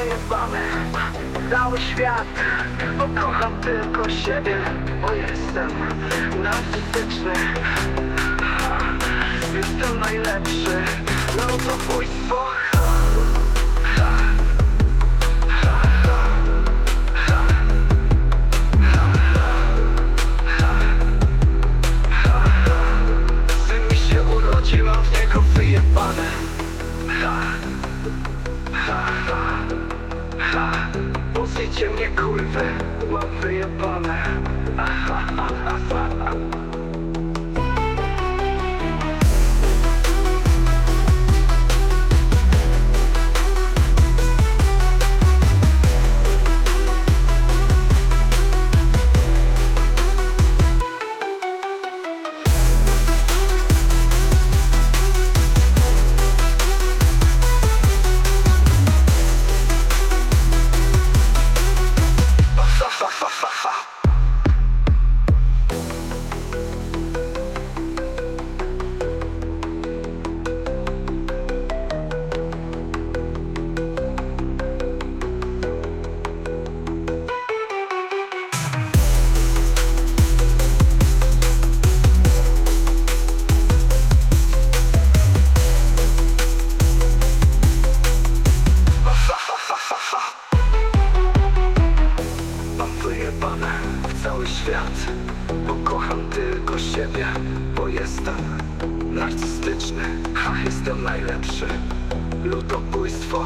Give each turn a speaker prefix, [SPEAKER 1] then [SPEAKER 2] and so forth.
[SPEAKER 1] zajebany Cały świat, bo kocham tylko siebie Bo jestem narcystyczny. Jestem najlepszy, no to ha Puszczcie mnie kurwy, mam wyjebane Ha, ha, ha, świat Bo kocham tylko siebie Bo jestem narcystyczny. Ach, jestem najlepszy. Ludobójstwo.